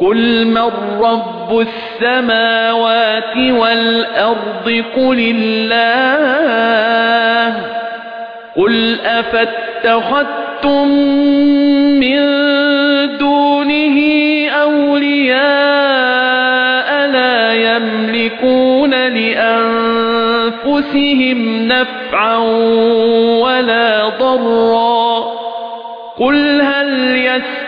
قل من رب السماوات والأرض قل الله قل أفاتخذتم من دونه أولياء لا يملكون لأنفسهم نفعا ولا ضرا قل هل يستوي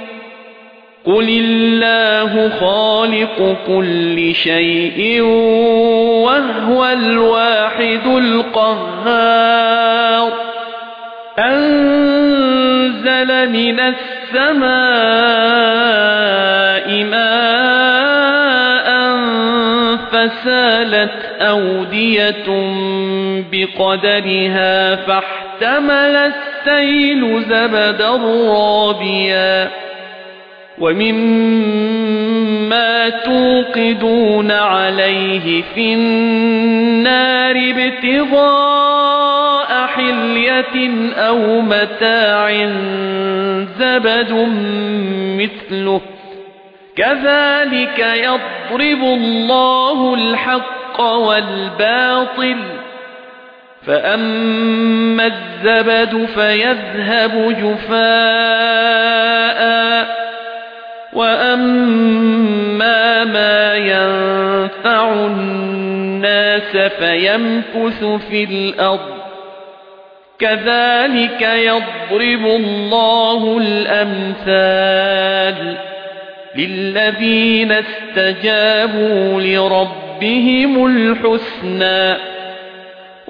قل الله خالق كل شيء وهو الواحد القهار أنزل من السماء ماء فسالت أودية بقدرها فاحتمل السيل زبدا رابيا ومما توقدون عليه في النار ابتغاء حلية أو متاع زبد مثله. كذلك يضرب الله الحق والباطل. فأما الزبد فيذهب جفاءً وَأَمَّا مَا يَنفَعُ النَّاسَ فَيَمْكُثُ فِي الْأَرْضِ كَذَلِكَ يَضْرِبُ اللَّهُ الْأَمْثَالَ لِلَّذِينَ اسْتَجَابُوا لِرَبِّهِمُ الْحُسْنَى